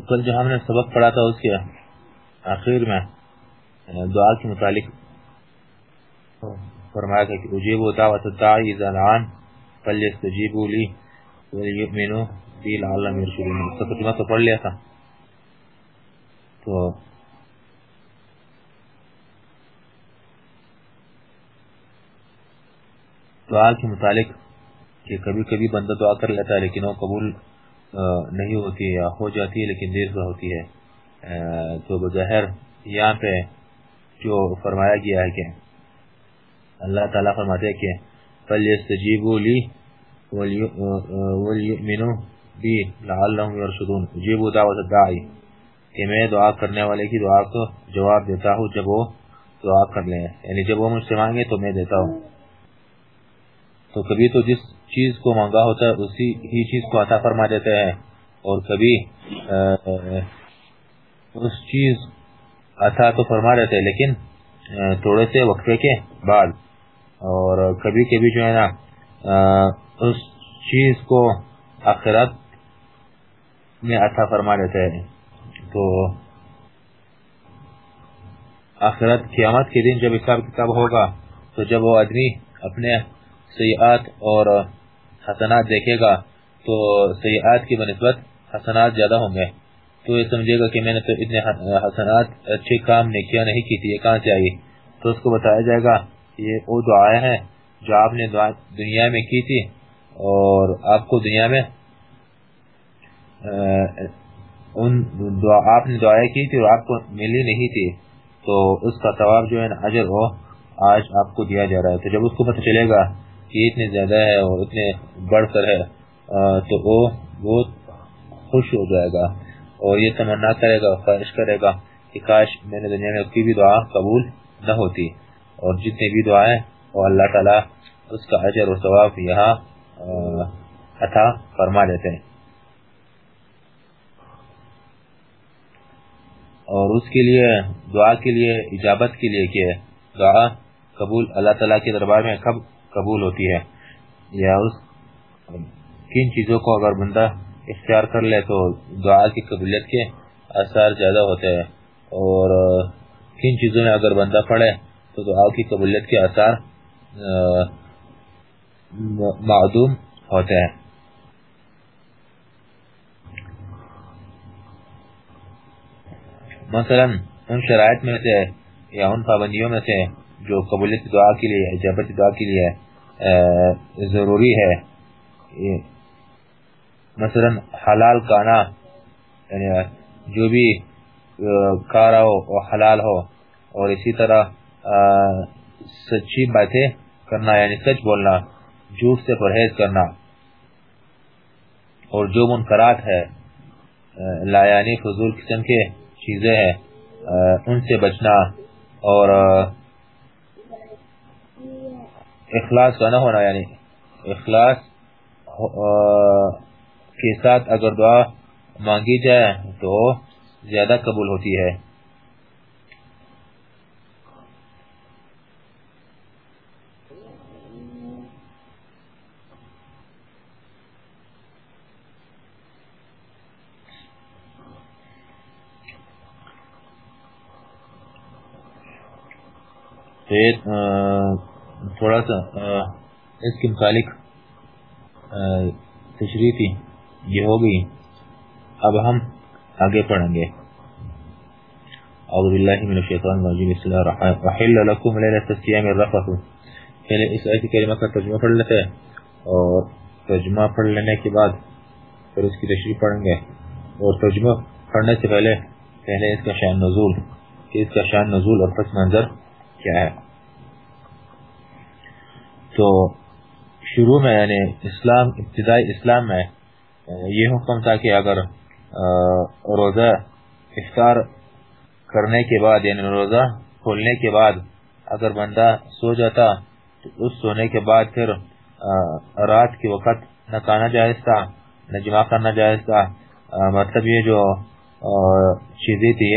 تو کل جو ہم نے سبق پڑھا تھا اس کے آخر میں یعنی دعا کے متعلق فرمایا تھا کہ اجیب اجیبو دعوت الدعی زنعان فلیستجیبو لی ولیؤمنو بی لعلم یرشدون مستقدمہ تو پڑھ لیا تھا۔ تو دعا کے متعلق کہ کبھی کبھی بندہ دعا کر لیتا ہے لیکن وہ قبول نہیں ہوتی یا ہو جاتی ہے لیکن دیر سے ہوتی ہے۔ تو بظاہر یہاں پہ جو فرمایا گیا ہے کہ اللہ تعالیٰ فرماتے ہیں کہ فَلْيَسْتَجِيبُوا لِي وَلْيُؤْمِنُوا بِي لَعَلَّهُمْ يَرْشُدُونَ۔ جیبو دعوت الدعائی کہ میں دعا کرنے والے کی دعا کو جواب دیتا ہوں جب وہ دعا کر لیں۔ یعنی جب وہ مجھ سے مانگے تو میں دیتا ہوں۔ تو کبھی تو جس چیز کو مانگا ہوتا ہے، اسی ہی چیز کو عطا فرما دیتے ہیں۔ اور کبھی اس چیز عطا تو فرما دیتے ہیں، لیکن تھوڑے سے وقفے کے بعد۔ اور کبھی کبھی جو ہے نا اس چیز کو آخرت میں عطا فرما دیتے ہیں۔ تو آخرت قیامت کے دن جب حساب کتاب ہوگا، تو جب وہ آدمی اپنے سیئات اور حسنات دیکھے گا تو سیئات کی بنسبت حسنات زیادہ ہوں گے۔ تو یہ سمجھے گا کہ میں نے تو اتنے حسنات اچھے کام نیکیاں نہیں کی تھی، یہ کہاں سے آئی؟ تو اس کو بتایا جائے گا، یہ وہ دعائیں ہیں جو آپ نے دنیا میں کی تھی اور آپ کو دنیا میں ان دعا، آپ نے دعائیں کی تھی اور آپ کو ملی نہیں تھی۔ تو اس کا ثواب جو ہے نا اجر وہ آج آپ کو دیا جا رہا ہے۔ تو جب اس کو پتہ چلے گا کہ اتنے زیادہ ہے اور اتنے بڑھ کر ہے تو وہ بہت خوش ہو جائے گا اور یہ تمنا کرے گا خواہش کرے گا کہ کاش میں نے دنیا میں کی بھی دعا قبول نہ ہوتی اور جتنے بھی دعائیں وہ اللہ تعالیٰ اس کا اجر و ثواب یہاں عطا فرما دیتے ہیں۔ اور اس کے لیے، دعا کے لیے، اجابت کے لیے کہ دعا قبول اللہ تعالیٰ کے دربار میں کب قبول ہوتی ہے یا اس کن چیزوں کو اگر بندہ اختیار کر لے تو دعا کی قبولیت کے اثار زیادہ ہوتے ہیں اور کن چیزوں میں اگر بندہ پڑھے تو دعا کی قبولیت کے اثار معدوم ہوتے ہیں۔ مثلا ان شرائط میں سے یا ان پابندیوں میں سے جو قبولیت دعا کے لیے اجابت دعا کے لیے ضروری ہے مثلا حلال کانا یعنی جو بھی کارا ہو وہ حلال ہو اور اسی طرح سچی باتیں کرنا یعنی سچ بولنا، جھوٹ سے پرہیز کرنا اور جو منکرات ہے لا یعنی فضول قسم کے چیزیں ہیں ان سے بچنا اور اخلاص کا نہ ہونا یعنی اخلاص کے ساتھ اگر دعا مانگی جائے تو زیادہ قبول ہوتی ہے۔ تھوڑا سا اس کے متعلق تشریح تھی، یہ ہو گئی۔ اب ہم آگے پڑھیں گے۔ اعوذ باللہ من الشیطان الرجیم، بسم اللہ الرحمن الرحیم۔ وحل لکم لیلۃ الصیام الرفث پہلے اس آیت کریمہ کا ترجمہ پڑھ لیتے ہیں اور ترجمہ پڑھ لینے کے بعد پھر اس کی تشریح پڑھیں گے۔ اور ترجمہ پڑھنے سے پہلے پہلے اس کا شان نزول، کہ اس کا شان نزول اور پس منظر کیا ہے۔ تو شروع میں یعنی اسلام، ابتدائی اسلام میں یعنی یہ حکم تھا کہ اگر روزہ افطار کرنے کے بعد یعنی روزہ کھولنے کے بعد اگر بندہ سو جاتا، تو اس سونے کے بعد پھر رات کے وقت نہ کھانا جائز تھا، نہ جمع کرنا جائز تھا۔ مطلب یہ جو چیزیں تھی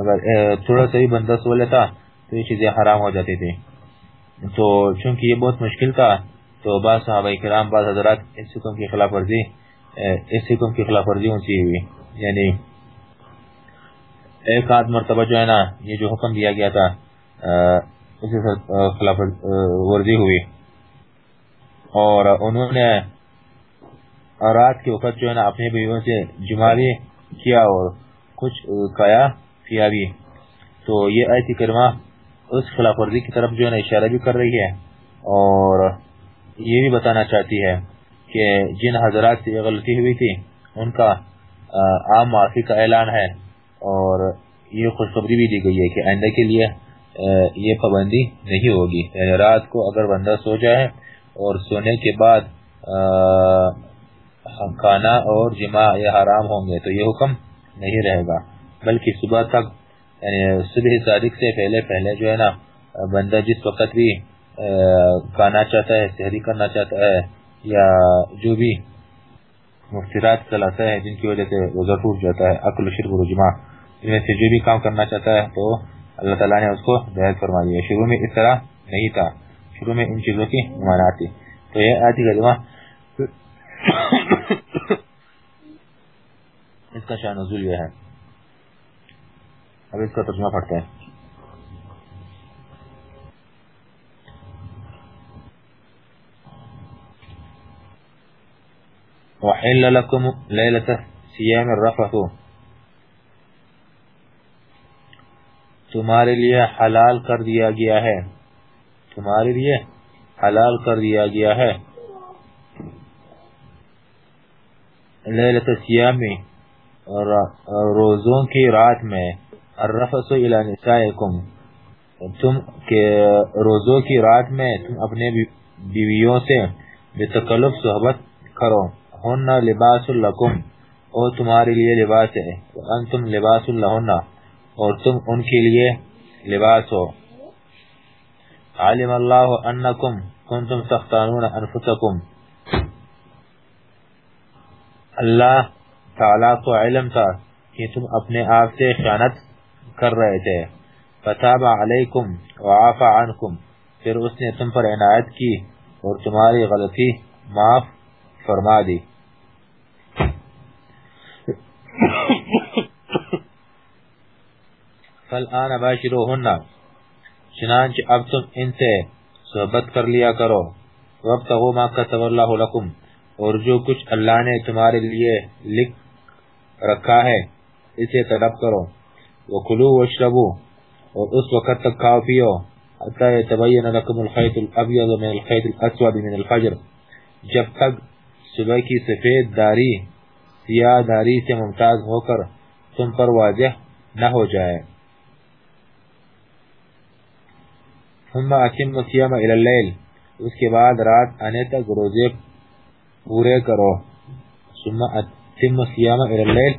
اگر تھوڑا سا بھی بندہ سو لیتا تو یہ چیزیں حرام ہو جاتی تھی تو چونکہ یہ بہت مشکل تھا، تو بعض صحابہ کرام، بعض حضرات اس حکم کی خلاف ورزی، اس حکم کی خلاف ورزی ہوتی ہوئی۔ یعنی ایک آدھ مرتبہ جو ہے نا، یہ جو حکم دیا گیا تھا اسی سے خلاف ورزی ہوئی۔ اور انہوں نے رات کے وقت جو ہے نا، اپنے بیویوں سے جمع بھی کیا اور کچھ کیا کیا بھی۔ تو یہ آیت کرمہ اس خلاف ورزی کی طرف جو ہے نا اشارہ بھی کر رہی ہے اور یہ بھی بتانا چاہتی ہے کہ جن حضرات سے یہ غلطی ہوئی تھی، ان کا عام معافی کا اعلان ہے اور یہ خوشخبری بھی دی گئی ہے کہ آئندہ کے لیے یہ پابندی نہیں ہوگی۔ یعنی رات کو اگر بندہ سو جائے اور سونے کے بعد کھانا اور جمع یا حرام ہوں گے تو یہ حکم نہیں رہے گا، بلکہ صبح تک یعنی صبح صادق سے پہلے پہلے جو ہے نا، بندہ جس وقت بھی کھانا چاہتا ہے، سحری کرنا چاہتا ہے، یا جو بھی مفترات چلاتا ہے، جن کی وجہ سے روزہ ٹوٹ جاتا ہے عقل شرک و رجمع ان میں سے جو بھی کام کرنا چاہتا ہے، تو اللہ تعالیٰ نے اس کو جائز فرما دیا شروع میں اس طرح نہیں تھا۔ شروع میں ان چیزوں کی ممانعت تھی تو یہ آیتی کلمہ اس کا شان نزول یہ ہے۔ اب اس کا ترجمہ پڑھتے ہیں۔ وحل لكم ليلة سيام الرفث۔ تمہارے لیے حلال کر دیا گیا ہے۔ تمہارے لیے حلال کر دیا گیا ہے۔ لیلت سیام روزوں کی رات میں الرفس الى نسائکم تم کے روزوں کی رات میں تم اپنے بیویوں سے بتکلف صحبت کرو۔ ہننا لباس لکم او تمہارے لیے لباس ہے۔ انتم لباس لہنہ اور تم ان کے لیے لباس ہو۔ علم اللہ انکم کنتم تختانون انفسکم اللہ تعالیٰ کو علم تھا کہ تم اپنے آپ سے خیانت کر رہے تھے۔ فتاب علیکم وعافا عنکم پھر اس نے تم پر عنایت کی اور تمہاری غلطی معاف فرما دی۔ فالآن باشروہن چنانچہ اب تم ان سے صحبت کر لیا کرو۔ وابتغوا ما كتب اللہ لکم اور جو کچھ اللہ نے تمہارے لیے لکھ رکھا ہے، اسے طلب کرو۔ وکلوا واشربوا اور اس وقت تک کھاؤ پیو حتی يتبین لکم الخیط الابیض من الخیط الاسود من الفجر۔ جب تک صبح کی سفید داری، سیاہ داری سے ممتاز ہو کر تم پر واضح نہ ہو جائے۔ ثم اتم الصيام الى الليل اس کے بعد رات آنے تک روزے پورے کرو۔ ثم اتم الصيام الى الليل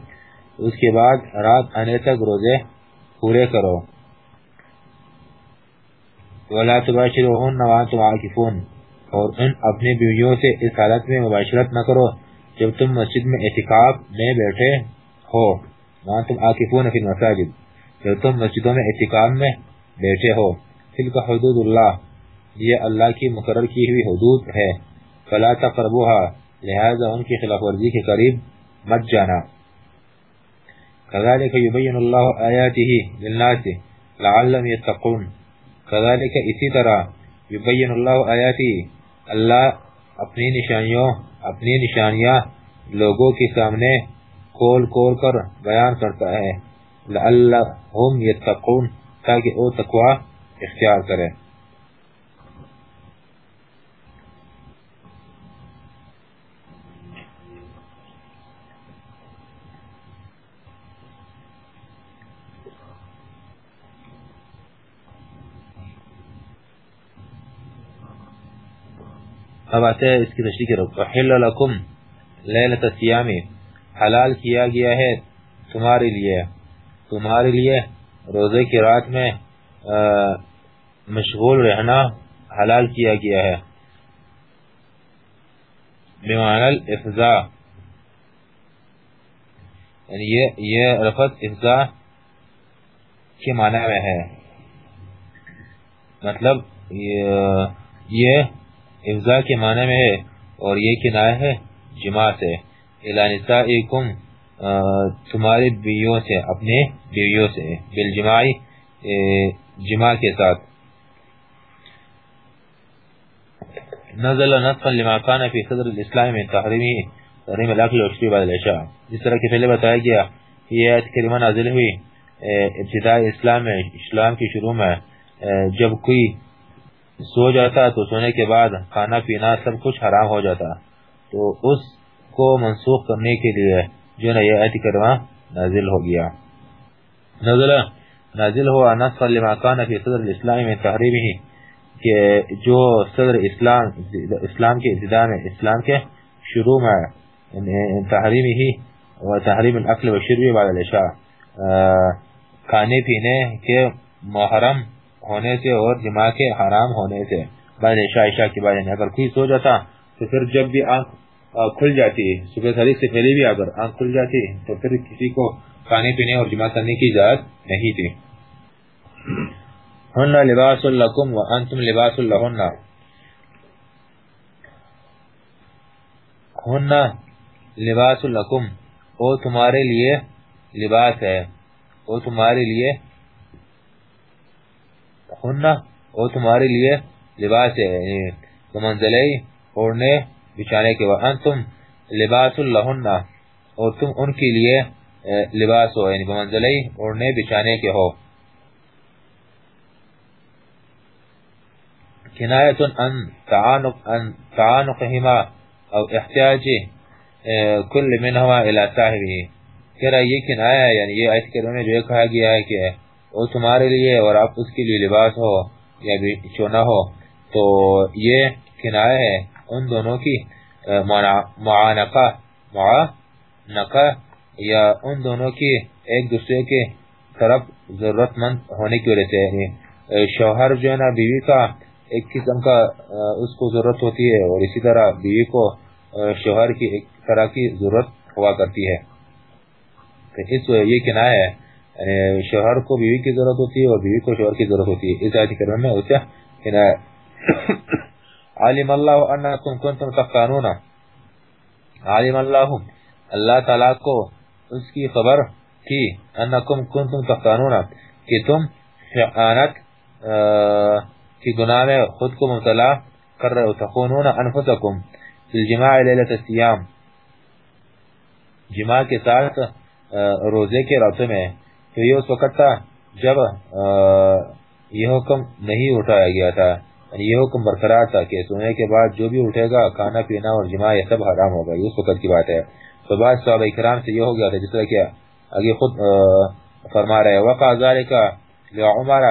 اس کے بعد رات آنے تک روزے پورے کرو۔ ولا تباشرون وانتم عاكفون۔ اور ان اپنی بیویوں سے اس حالت میں مباشرت نہ کرو جب تم مسجد میں اعتکاف میں بیٹھے ہو۔ وانتم عاكفون فی المساجد۔ جب تم مسجدوں میں اعتکاف میں بیٹھے ہو۔ تلک حدود اللہ یہ اللہ کی مقرر کی ہوئی حدود ہے۔ فلا تقربوها۔ لہذا ان کی خلاف ورزی کے قریب مت جانا۔ كذلك يبين الله آياته للناس لعلهم يتقون. كذلك اسی طرح يبين الله آياته اللہ اپنی نشانیوں، اپنی نشانیاں لوگوں کے سامنے کول کول کر بیان کرتا ہے. لعلهم يتقون تاکہ او تقوی اختیار کرے۔ اب آتے ہیں اس کی تشریح کرو وحل لکم لیلت سیامی حلال کیا گیا ہے تمہارے لیے۔ تمہارے لیے روزے کی رات میں مشغول رہنا حلال کیا گیا ہے۔ بمعنی الافضاء۔ یعنی یہ یہ رفت افضاء کے معنی میں ہے۔ مطلب یہ افضاء کے معنی میں ہے اور یہ کنایہ ہے جماع سے۔ نسائکم تمہاری بیویوں سے، اپنے بیویوں سے بالجماعی جماع کے ساتھ۔ نزل نطفا لما كان في صدر الاسلام من تحریمی تحریم الاکل و شریب الاشاء جس طرح کہ پہلے بتایا گیا یہ آیت کریمہ نازل ہوئی ابتدائی اسلام میں، اسلام کی شروع میں جب کوئی سو جاتا تو سونے کے بعد کھانا پینا سب کچھ حرام ہو جاتا۔ تو اس کو منسوخ کرنے کے لیے جو نا یہ آیت کریمہ نازل ہو گیا۔ نزل نازل ہوا نصر لما کان فی صدر الاسلام میں تحریمی ہی کہ جو صدر اسلام اسلام کے ابتداء میں اسلام کے شروع میں یعنی تحریمی ہی و تحریم الاکل و بعد الاشاء کھانے پینے کے محرم ہونے سے اور جماع کے حرام ہونے سے۔ بعد عشاء عشاء کی بعد یعنی اگر کوئی سو جاتا تو پھر جب بھی آنکھ کھل جاتی، صبح تاریخ سے پہلے بھی اگر آنکھ کھل جاتی تو پھر کسی کو کھانے پینے اور جمع کرنے کی اجازت نہیں تھی۔ ہن لباس لکم وانتم لباس لہن۔ ہن لباس لکم، او تمہارے لیے لباس ہے، او تمہارے لیے ہن او تمہارے لیے لباس ہے یعنی منزلے اوڑنے بچانے کے وانتم لباس لہن۔ اور تم ان کے لیے لباس ہو یعنی بمنزلے اوڑنے بچانے کے ہو۔ کنایت ان تعانق، ان تعانقهما او احتیاج کل منهما الى صاحبه کہ یہ کنایا ہے یعنی یہ ایسے کلمہ میں جو کہا گیا ہے کہ وہ تمہارے لیے اور آپ اس کے لیے لباس ہو یا چونا ہو، تو یہ کنایا ہے ان دونوں کی معانقہ معانقہ یا ان دونوں کی ایک دوسرے کے طرف ضرورت مند ہونے کی وجہ سے شوہر جو ہے نا، بیوی کا ایک قسم کا اس کو ضرورت ہوتی ہے اور اسی طرح بیوی کو شوہر کی ایک طرح کی ضرورت ہوا کرتی ہے۔ اس یہ کنایہ ہے۔ شوہر کو بیوی کی ضرورت ہوتی ہے اور بیوی کو شوہر کی ضرورت ہوتی ہے۔ اس آیت کرنے میں اسے کنایہ یعنی علم اللہ انکم کنتم تقانون علم اللہ اللہ تعالیٰ کو اس کی خبر تھی، انکم کنتم تقانون کہ تم خیانت کی گناہ میں خود کو مبتلا کر رہے ہو۔ تخونون انفسکم الجماع لیلت السیام جماع کے ساتھ روزے کے راتوں میں تو یہ اس وقت تھا جب یہ حکم نہیں اٹھایا گیا تھا۔ یعنی یہ حکم برقرار تھا کہ سونے کے بعد جو بھی اٹھے گا، کھانا پینا اور جماع یہ سب حرام ہوگا۔ یہ اس وقت کی بات ہے۔ تو بعد صحابہ اکرام سے یہ ہو گیا تھا، جس طرح کیا آگے خود فرما رہے وقع ذالک لعمر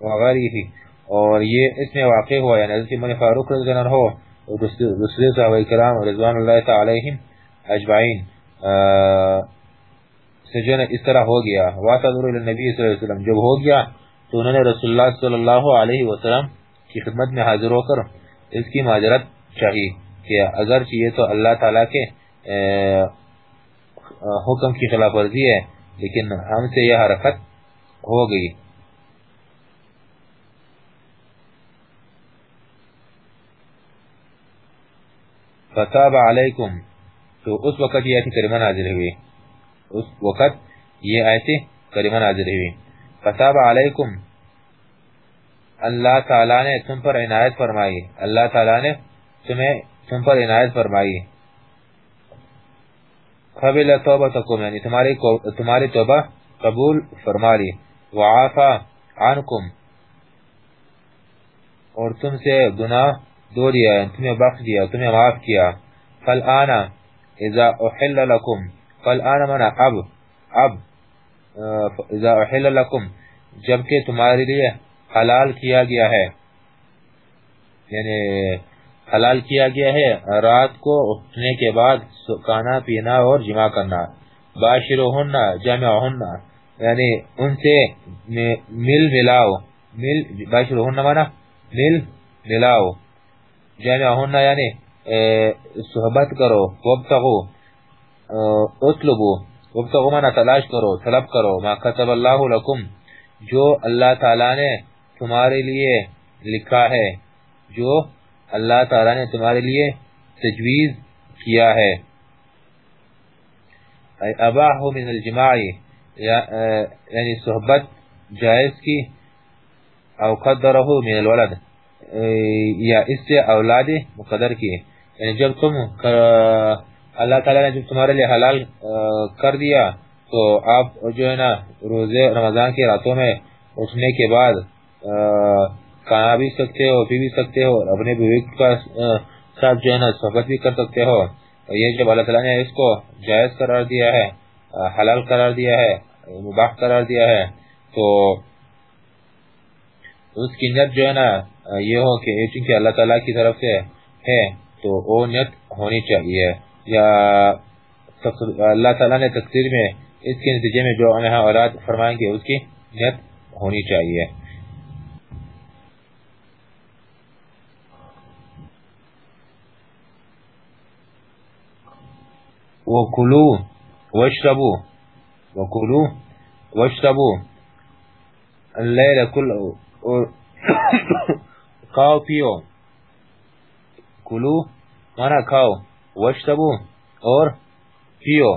وغیرہ اور یہ اس میں واقع ہوا یعنی حضرت من فاروق رضی اللہ عنہ اور دوسرے صحابہ کرام رضوان اللہ تعالی علیہم اجمعین سے جو اس طرح ہو گیا۔ واتدر الى نبی صلی اللہ علیہ وسلم۔ جب ہو گیا تو انہوں نے رسول اللہ صلی اللہ علیہ وسلم کی خدمت میں حاضر ہو کر اس کی معذرت چاہی کہ اگر چاہیے تو اللہ تعالی کے حکم کی خلاف ورزی ہے، لیکن ہم سے یہ حرکت ہو گئی۔ فتاب علیکم تو اس وقت یہ کریمہ نازل ہوئی۔ اس وقت یہ ایسی کریمہ نازل ہوئی۔ فتاب علیکم اللہ تعالیٰ نے تم پر عنایت فرمائی۔ اللہ تعالیٰ نے تمہیں تم پر عنایت فرمائی۔ قبل توبتکم یعنی تمہاری تمہاری توبہ قبول فرما لی۔ وعافا عنکم اور تم سے گناہ دو دیا، تمہیں بخش دیا، تمہیں معاف کیا۔ فالآن اذا احل لکم فالآن منا اب اب اذا احل لکم، جبکہ تمہارے لیے حلال کیا گیا ہے۔ یعنی حلال کیا گیا ہے، رات کو اٹھنے کے بعد کھانا پینا اور جمع کرنا۔ باشرہن جمعہن یعنی ان سے مل ملاؤ۔ مل، باشرہن مانا؟ مل ملاؤ۔ جامعہن یعنی صحبت کرو، وابتغو۔ اطلبو وابتغو مانا تلاش کرو، طلب کرو. ما قتب اللہ لکم جو اللہ تعالی نے تمہارے لیے لکھا ہے، جو اللہ تعالی نے تمہارے لیے تجویز کیا ہے۔ اباہ من الجماعی یعنی صحبت جائز کی، او قدرہ من الولد یا اس سے اولاد مقدر کی۔ یعنی جب تم اللہ تعالی نے جب تمہارے لیے حلال کر دیا، تو آپ جو ہے نا روزے رمضان کی راتوں میں اٹھنے کے بعد کھانا بھی سکتے ہو، پی بھی سکتے ہو اپنے بیوی کا ساتھ جو ہے نا صحبت بھی کر سکتے ہو یہ جب اللہ تعالیٰ نے اس کو جائز قرار دیا ہے حلال قرار دیا ہے، مباح قرار دیا ہے، تو اس کی نیت جو ہے نا یہ ہو کہ چونکہ اللہ تعالیٰ کی طرف سے ہے، تو وہ نیت ہونی چاہیے۔ یا اللہ تعالیٰ نے تقدیر میں اس کے نتیجے میں جو انہا اولاد فرمائیں گے، اس کی نیت ہونی چاہیے۔ وَكُلُوا وَاشْرَبُوا وَكُلُوا وَاشْرَبُوا۔ اللَّيْلَ كُلُّ کھاؤ پیو۔ کلو مانا کھاؤ۔ وشتبو اور پیو.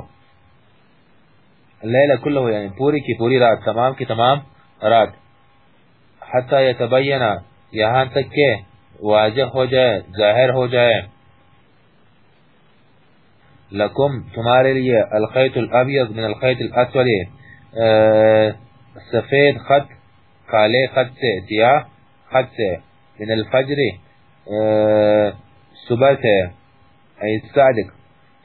لیلہ کلو یعنی پوری کی پوری رات، تمام کی تمام رات. حتی یتبینہ یہاں تک کہ واضح ہو جائے، ظاہر ہو جائے. لکم، تمہارے لیے الخیط الابیض من الخیط الاسود سفید خط، کالے خط سے، سیاہ خط سے. من الفجر صبح سے. هيساعدك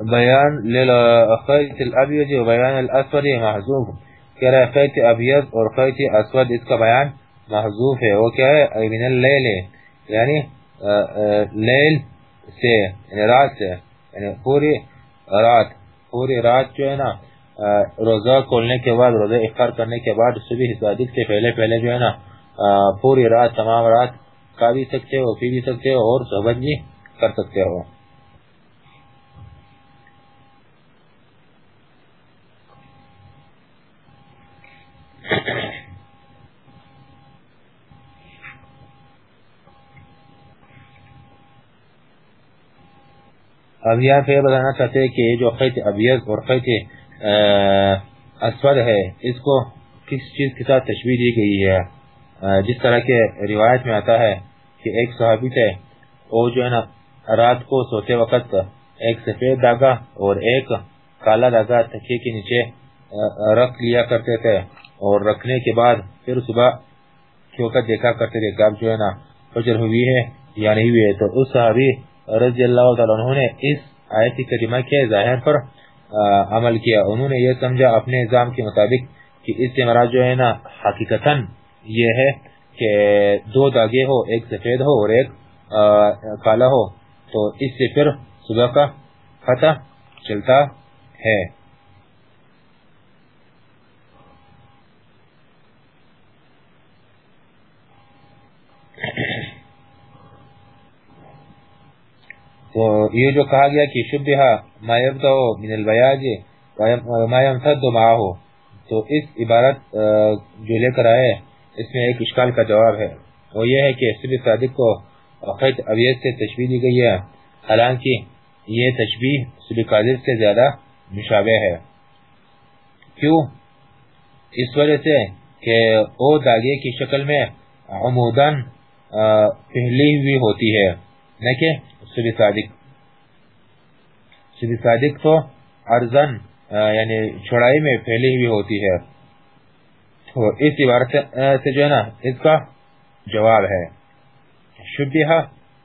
بيان للخيط الأبيض وبيان الأسود محذوف كرا خيط أبيض اور خيط أسود اس کا بیان۔ خیط ہے. وہ کیا ہے؟ من اللیل. یعنی لیل سے یعنی رات سے یعنی پوری رات. پوری رات جو ہے نا روزہ کھولنے کے بعد، روزہ افطار کرنے کے بعد، صبح صادق سے پہلے پہلے جو ہے نا پوری رات، تمام رات کھا بھی سکتے ہو، پی بھی سکتے ہو اور صحبت بھی کر سکتے ہو. اب یہاں پہ بتانا چاہتے ہیں کہ جو خیط ابیض اور خیط اسود ہے، اس کو کس چیز کے ساتھ تشبیح دی گئی ہے؟ جس طرح کے روایت میں آتا ہے کہ ایک صحابی تھے وہ جو ہے نا، رات کو سوتے وقت ایک سفید داغا اور ایک کالا داغا تکیے کے نیچے رکھ لیا کرتے تھے اور رکھنے کے بعد پھر صبح کے وقت دیکھا کرتے تھے کہ اب جو ہے نا، فجر ہوئی ہے یا نہیں ہوئی ہے، تو اس صحابی رضی اللہ تعالیٰ عنہ نے اس آیت کریمہ کے ظاہر پر عمل کیا۔ انہوں نے یہ سمجھا اپنے نظام کے مطابق کہ اس سے مراد جو ہے نا، حقیقتا یہ ہے کہ دو داغے ہو، ایک سفید ہو اور ایک کالا ہو۔ تو اس سے پھر صبح کا فتح چلتا ہے۔ تو یہ جو کہا گیا کہ شبہ ما یبدو من البیاج ما یمتد معاہو تو اس عبارت جو لے کر آئے، اس میں ایک اشکال کا جواب ہے۔ وہ یہ ہے کہ صبح صادق کو خیط عبیت سے تشبیح دی گئی ہے۔ حالانکہ یہ تشبیح صبح قادر سے زیادہ مشابہ ہے۔ کیوں؟ اس وجہ سے کہ او داغے کی شکل میں عموداً پہلی ہوئی ہوتی ہے۔ لیکن سبی صادق. سبی صادق تو ارزن یعنی چھڑائی میں پھیلی ہوئی ہوتی ہے۔ تو اس عبارت سے جو ہے نا، اس کا جواب ہے۔ شبیہ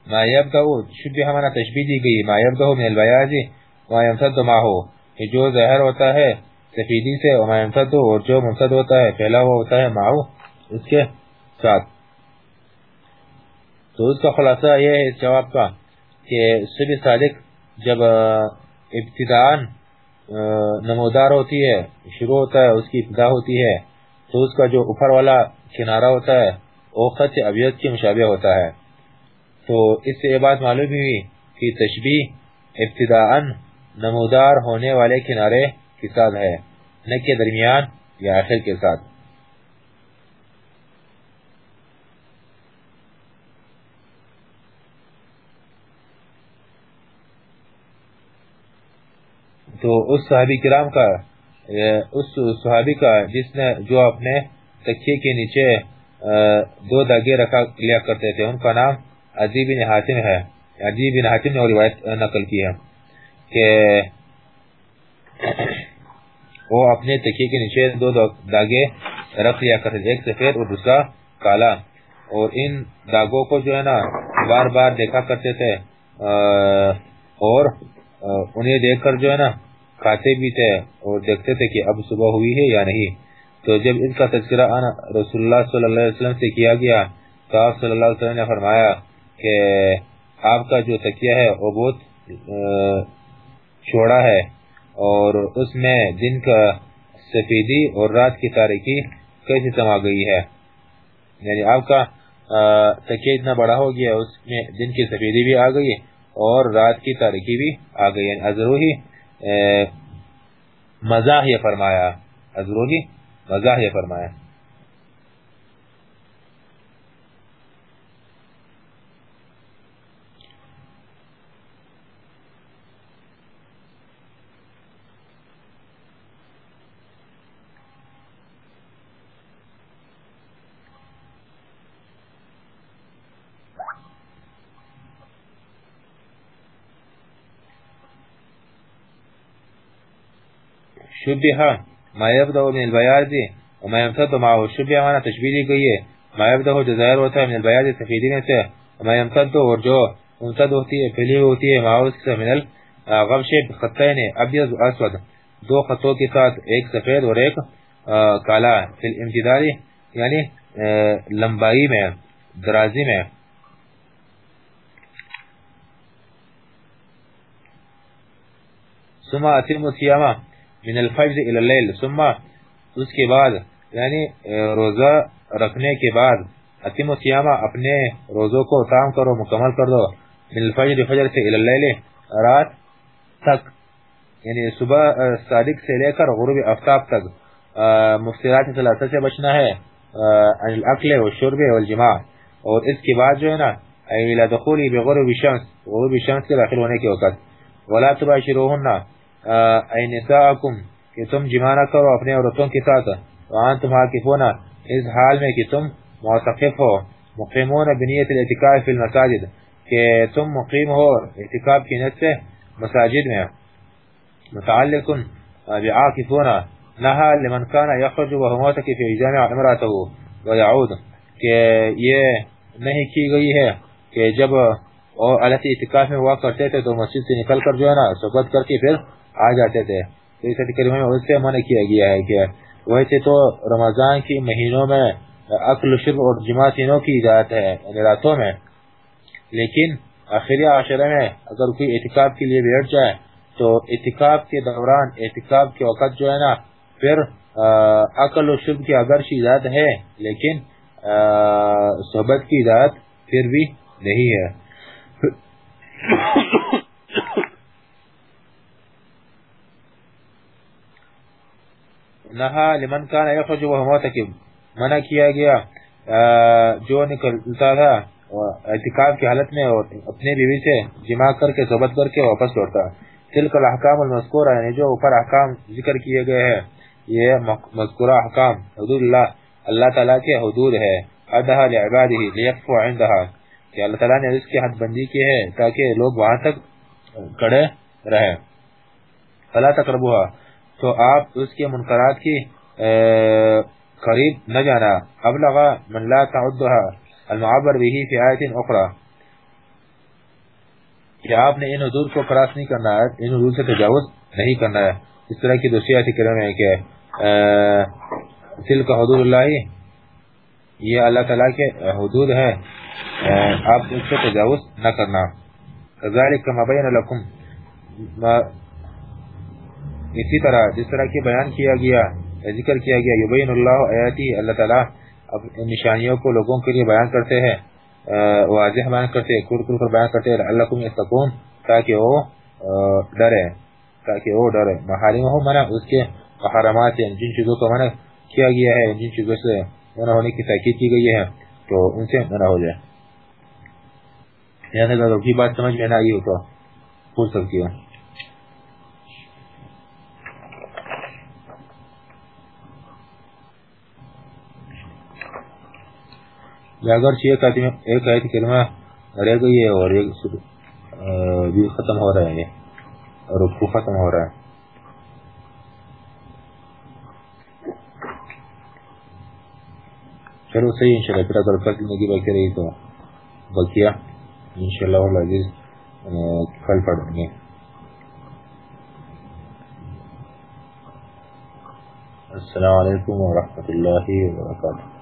ما یبدہو شبیہ مانا تشبیح دی گئی۔ ما یبدہو من البیازی ما یمتد ما ہو کہ جو ظاہر ہوتا ہے سفیدی سے ما یمتد، اور جو ممتد ہوتا ہے پھیلا ہوا ہوتا ہے ماہو اس کے ساتھ۔ تو اس کا خلاصہ یہ ہے اس جواب کا۔ کہ صبح صادق جب ابتدان نمودار ہوتی ہے، شروع ہوتا ہے، اس کی ابتدا ہوتی ہے، تو اس کا جو اوپر والا کنارہ ہوتا ہے، وہ خط ابیض کی مشابہ ہوتا ہے۔ تو اس سے یہ بات معلوم ہوئی کہ تشبیح ابتداء نمودار ہونے والے کنارے کے ساتھ ہے، نہ کے درمیان یا آخر کے ساتھ۔ تو اس صحابی کرام کا، اس صحابی کا جس نے، جو اپنے تکیے کے نیچے دو داگے رکھا لیا کرتے تھے، ان کا نام عزیب بن حاتم ہے۔ عزیب بن حاتم نے روایت نقل کی ہے کہ وہ اپنے تکیے کے نیچے دو داگے رکھ لیا کرتے تھے، ایک سفید اور دوسرا کالا۔ اور ان داغوں کو جو ہے نا، بار بار دیکھا کرتے تھے اور انہیں دیکھ کر جو ہے نا کھاتے بھی تھے اور دیکھتے تھے کہ اب صبح ہوئی ہے یا نہیں۔ تو جب ان کا تذکرہ آنا رسول اللہ صلی اللہ علیہ وسلم سے کیا گیا، تو آپ صلی اللہ علیہ وسلم نے فرمایا کہ آپ کا جو تکیہ ہے، وہ بہت چھوڑا ہے اور اس میں دن کا سفیدی اور رات کی تاریخی کیسے سما گئی ہے۔ یعنی آپ کا تکیہ اتنا بڑا ہو گیا، اس میں دن کی سفیدی بھی آ گئی اور رات کی تاریخی بھی آ گئی۔ یعنی ازروہی مزاح یہ فرمایا۔ ازروہی مزاح یہ فرمایا۔ شبہ ما يبدأ من البياض وما يمتد معه شبہ معنی تشبیہ دی گئی ہے. ما يبدأ جو ظاہر ہوتا ہے، من البياض سفیدی میں سے وما يمتد اور جو ممتد ہوتی ہے پھیلی ہوتی ہے معه اس کے من الغبش بخطین ابیض و اسود. دو خطوں کے ساتھ ایک سفید اور ایک کالا فی الامتداری یعنی لمبائی میں، درازی میں. ثم اتم الصيام من الفجر الى اللیل، ثم اس کے بعد یعنی روزہ رکھنے کے بعد اتم و سیامہ اپنے روزوں کو تام کرو، مکمل کر دو، من الفجر، فجر سے الى اللیل، رات تک یعنی صبح صادق سے لے کر غروب افتاب تک مفترات ثلاثہ سے بچنا ہے عن الاکل والشرب والجماع، اور اس کے بعد جو ہے نا الى دخولی بغروب الشمس غروب الشمس کے داخل ہونے کے وقت، ولا تباشروهن اے کہ تم جمع نہ کرو اپنے عورتوں کے ساتھ۔ وان تم حاکفون، اس حال میں کہ تم معتقف ہو، مقیمون بنیت الاعتقاف فی المساجد، کہ تم مقیم ہو اعتقاف کی نیت سے مساجد میں۔ متعلق بعاکفون، نہا لمن کان یخرج وهو معتقف فی جامع امراته ويعود کہ یہ نہیں کی گئی ہے کہ جب اور علت اعتقاف میں ہوا کرتے تھے تو مسجد سے نکل کر جو ہے نا صحبت کر کے پھر آ جاتے تھے۔ تو اس کریمہ میں اس سے منع کیا گیا ہے کہ ویسے تو رمضان کی مہینوں میں اکل شرب اور جمع تینوں کی اجازت ہے یعنی راتوں میں۔ لیکن آخری عشرہ میں اگر کوئی اعتکاب کے لیے بیٹھ جائے تو اعتکاب کے دوران اعتکاب کے وقت جو ہے نا، پھر عقل و شرب کی اگر اجازت ہے، لیکن صحبت کی اجازت پھر بھی نہیں ہے۔ نہا لمن کان یخرج وهو معتکف منع کیا گیا جو نکلتا تھا اعتکاف کی حالت میں اور اپنے بیوی سے جمع کر کے صحبت کر کے واپس لوٹتا۔ تلک الاحکام المذکورہ یعنی جو اوپر احکام ذکر کیے گئے ہیں، یہ مذکورہ احکام۔ حدود اللہ اللہ تعالیٰ کے حدود ہے۔ حدہا لعباده لیقفو عندها کہ اللہ تعالیٰ نے اس کی حد بندی کی ہے تاکہ لوگ وہاں تک کڑے رہے فلا تقربوها تو آپ اس کے منکرات کی قریب نہ جانا۔ ابلغ من لا تعدها المعبر به في آیت اخرى۔ کہ آپ نے ان حدود کو کراس نہیں کرنا ہے، ان حدود سے تجاوز نہیں کرنا ہے۔ اس طرح کی دوسری آیت کرم ہے کہ تلک حدود اللہ، یہ اللہ تعالیٰ کے حدود ہے آپ اس سے تجاوز نہ کرنا۔ کذالک کما بین لکم اسی طرح جس طرح کی بیان کیا گیا، ذکر کیا گیا، یبین اللہ آیاتی، اللہ تعالی نشانیوں کو لوگوں کے لیے بیان کرتے ہیں واضح بیان کرتے ہیں، کھل کھل کر بیان کرتے ہیں، لعلکم یتقون، تاکہ وہ ڈرے تاکہ وہ ڈرے محارم ہو منع اس کے محرمات ہیں، جن چیزوں کو منع کیا گیا ہے، جن چیزوں سے منع ہونے کی تاکید کی گئی ہے، تو ان سے منع ہو جائے۔ یعنی اگر کی بات سمجھ میں نہ آئی ہو تو پوچھ سکتی ہوں یا اگر ایک ایک آیت کلمہ رہ گئی ہے اور ایک بھی ختم ہو رہا ہے رکو ختم ہو رہا ہے۔ چلو صحیح انشاءاللہ، پھر اگر کل زندگی باقی رہی تو بقیہ انشاءاللہ العزیز کل پڑھیں گے۔ السلام علیکم ورحمۃ اللہ وبرکاتہ۔